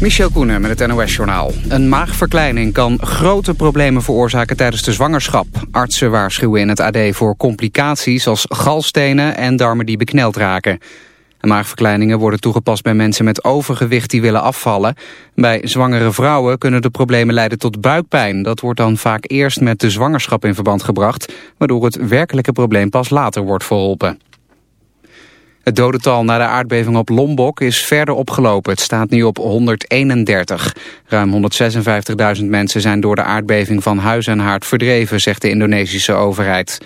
Michel Koenen met het NOS-journaal. Een maagverkleining kan grote problemen veroorzaken tijdens de zwangerschap. Artsen waarschuwen in het AD voor complicaties als galstenen en darmen die bekneld raken. maagverkleiningen worden toegepast bij mensen met overgewicht die willen afvallen. Bij zwangere vrouwen kunnen de problemen leiden tot buikpijn. Dat wordt dan vaak eerst met de zwangerschap in verband gebracht... waardoor het werkelijke probleem pas later wordt verholpen. Het dodental na de aardbeving op Lombok is verder opgelopen. Het staat nu op 131. Ruim 156.000 mensen zijn door de aardbeving van huis en haard verdreven, zegt de Indonesische overheid.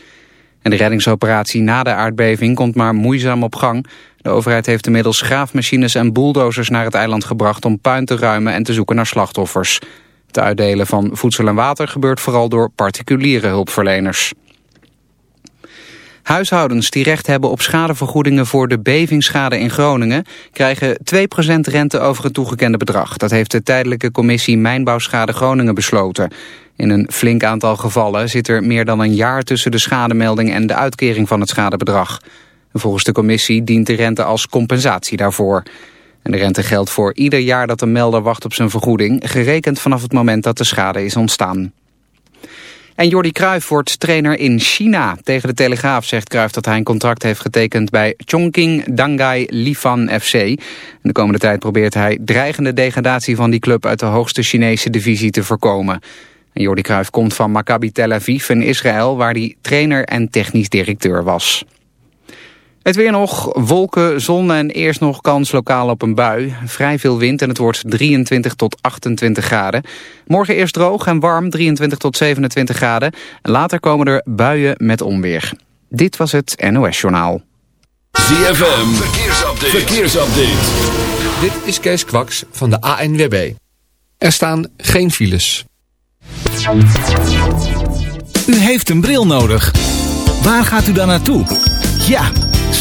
En de reddingsoperatie na de aardbeving komt maar moeizaam op gang. De overheid heeft inmiddels graafmachines en bulldozers naar het eiland gebracht om puin te ruimen en te zoeken naar slachtoffers. Het uitdelen van voedsel en water gebeurt vooral door particuliere hulpverleners. Huishoudens die recht hebben op schadevergoedingen voor de bevingsschade in Groningen krijgen 2% rente over het toegekende bedrag. Dat heeft de tijdelijke commissie Mijnbouwschade Groningen besloten. In een flink aantal gevallen zit er meer dan een jaar tussen de schademelding en de uitkering van het schadebedrag. Volgens de commissie dient de rente als compensatie daarvoor. En de rente geldt voor ieder jaar dat de melder wacht op zijn vergoeding, gerekend vanaf het moment dat de schade is ontstaan. En Jordi Cruijff wordt trainer in China. Tegen de Telegraaf zegt Cruijff dat hij een contract heeft getekend bij Chongqing Dangai Lifan FC. de komende tijd probeert hij dreigende degradatie van die club uit de hoogste Chinese divisie te voorkomen. En Jordi Cruijff komt van Maccabi Tel Aviv in Israël waar hij trainer en technisch directeur was. Het weer nog, wolken, zon en eerst nog kans lokaal op een bui. Vrij veel wind en het wordt 23 tot 28 graden. Morgen eerst droog en warm, 23 tot 27 graden. Later komen er buien met onweer. Dit was het NOS Journaal. ZFM, verkeersupdate. verkeersupdate. Dit is Kees Kwaks van de ANWB. Er staan geen files. U heeft een bril nodig. Waar gaat u dan naartoe? Ja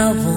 now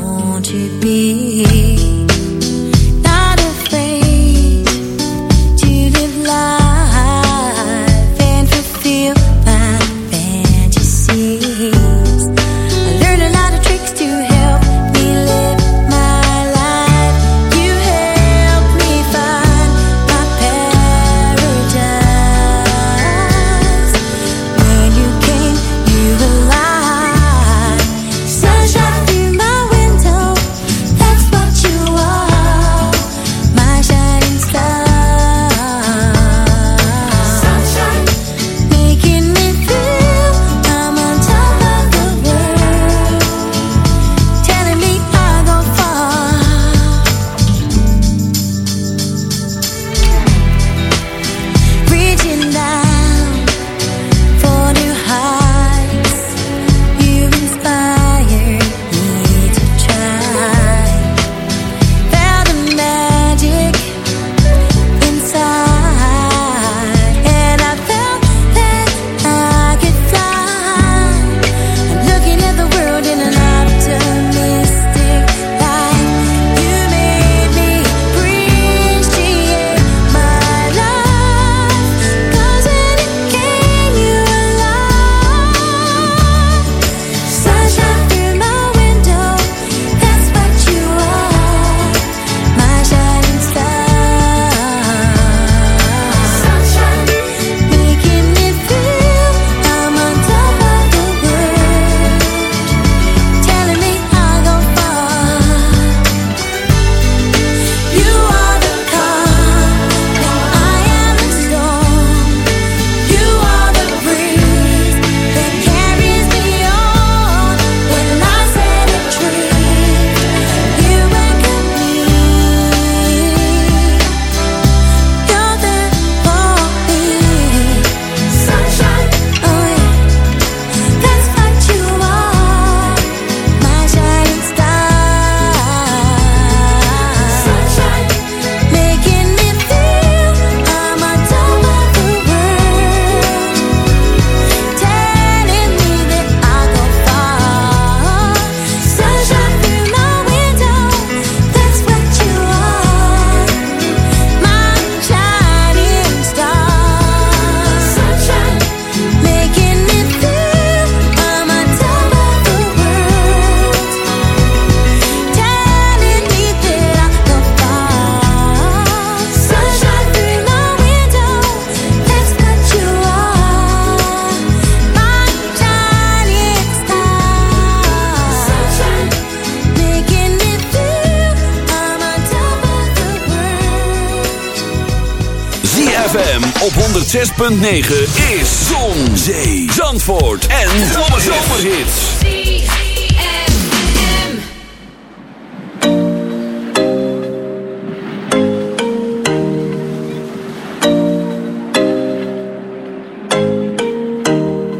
106.9 is Zon, Zee, Zandvoort en Zomerhits.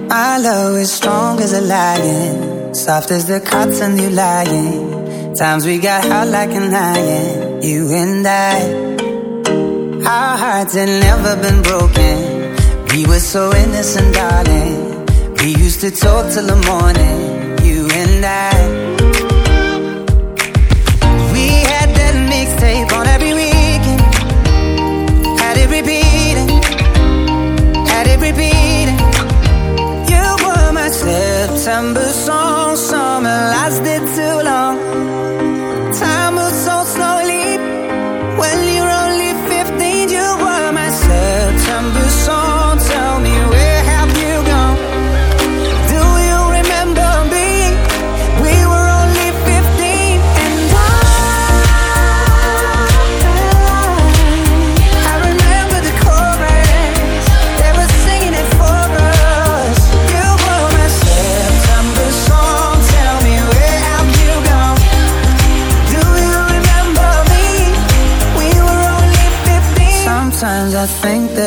My love is strong as a lion, soft as the cotton you lying. Times we got hot like an iron, you and I. Our hearts had never been broken were so innocent, darling. We used to talk till the morning, you and I.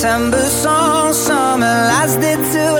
September song Summer lasted too.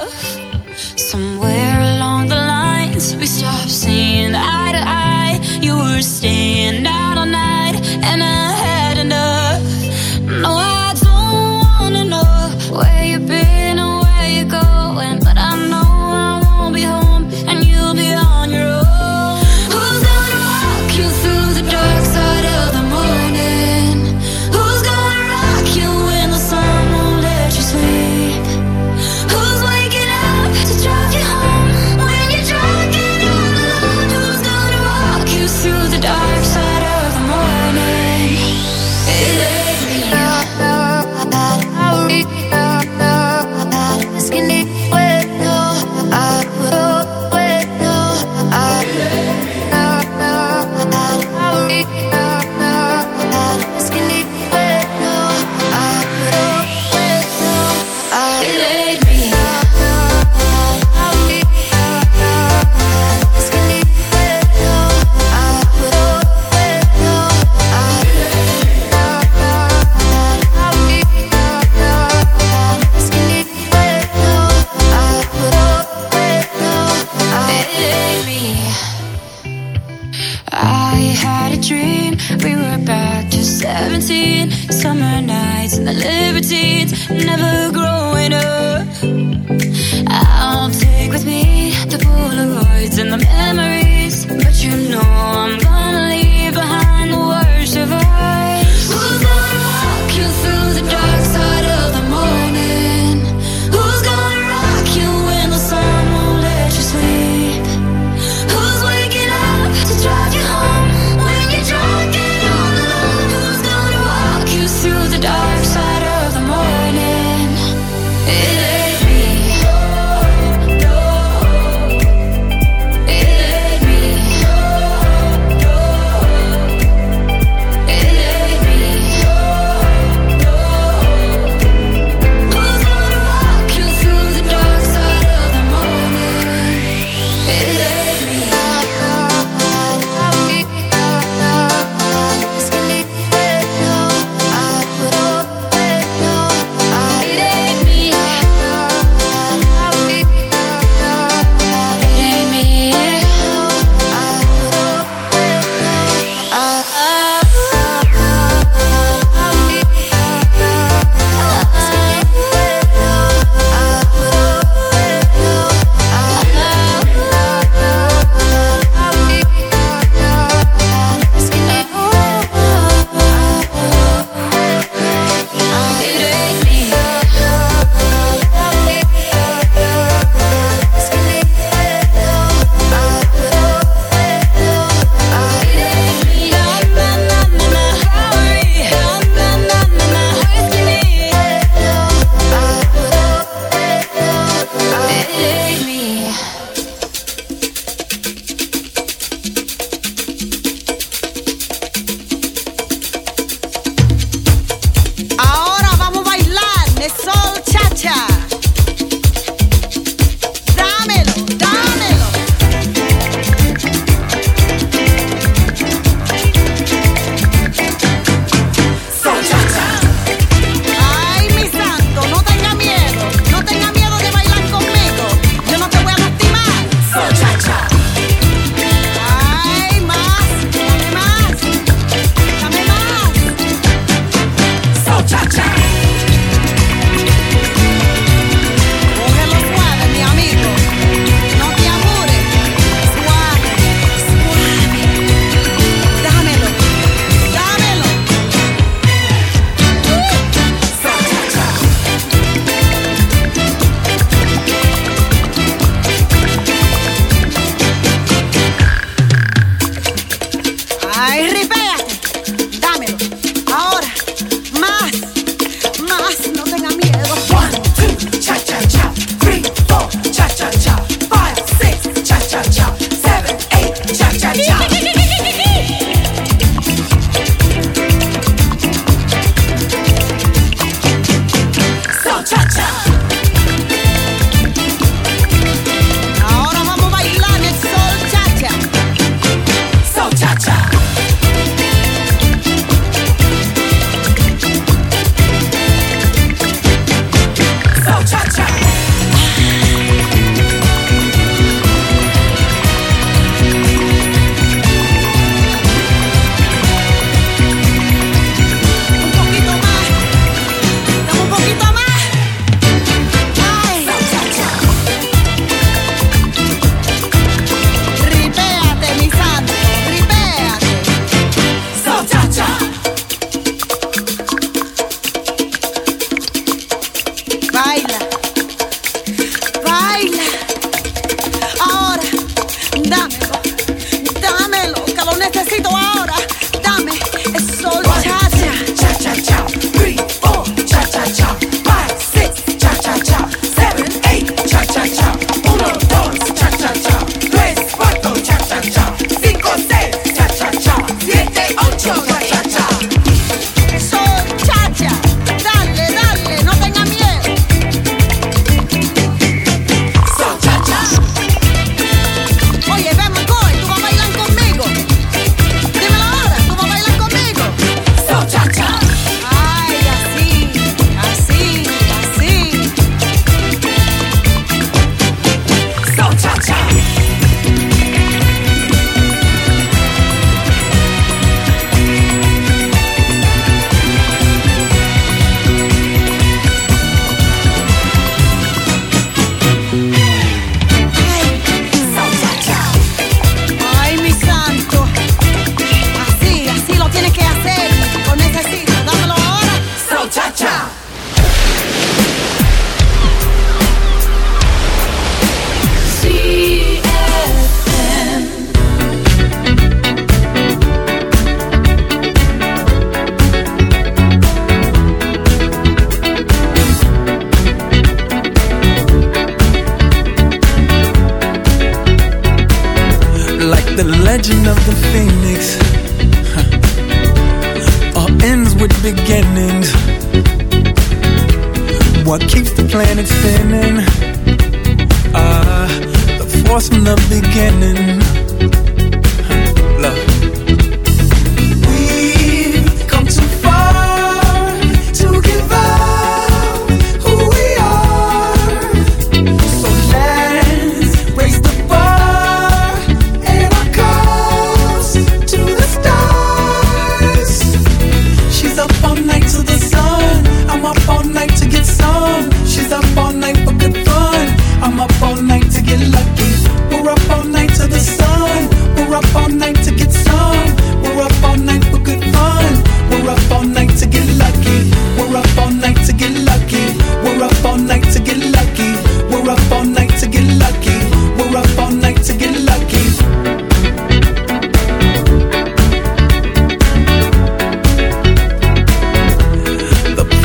I repete.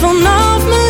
Vanaf mijn